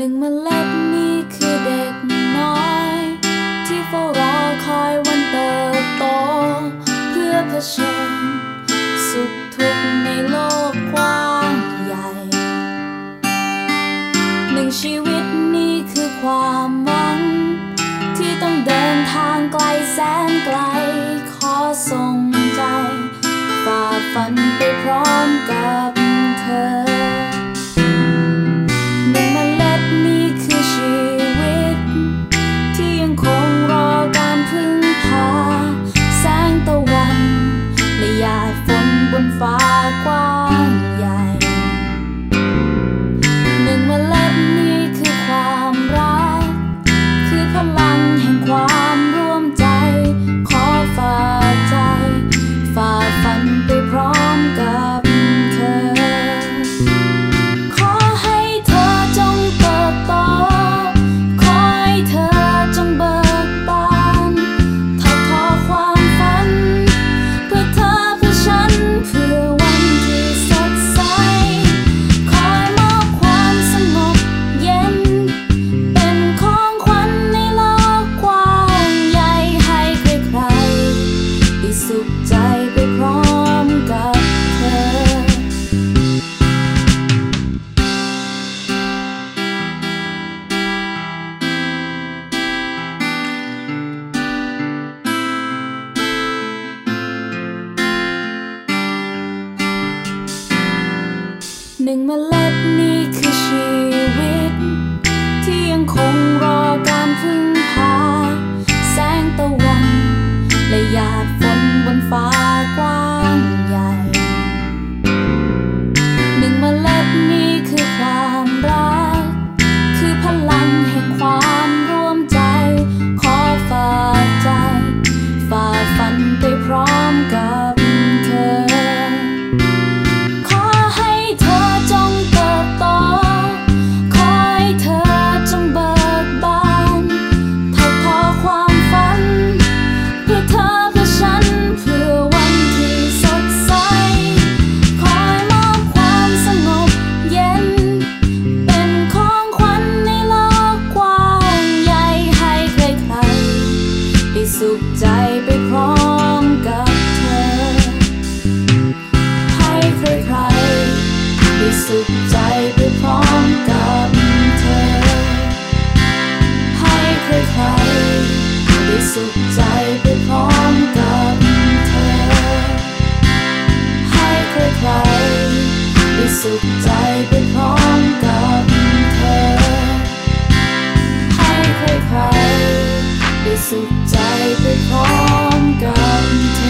หนึ่งเมล็ดนี้คือเด็กน้อย ที่เฝ้ารอคอยวันเติบโต เพื่อเผชิญสุขทุกข์ในโลกกว้างใหญ่ หนึ่งชีวิตนี้คือความหวัง ที่ต้องเดินทางไกลแสนไกล ขอส่งใจฝ่าฟันไปพร้อมกัน 发光 Make me let ไปพร้อมกับเธอ ให้ใครๆได้สุขใจไปพร้อมกับเธอ ให้ใครๆได้สุขใจไปพร้อมกับเธอ ให้ใครๆได้สุขใจไป สุดใจไปพร้อมกันเธอ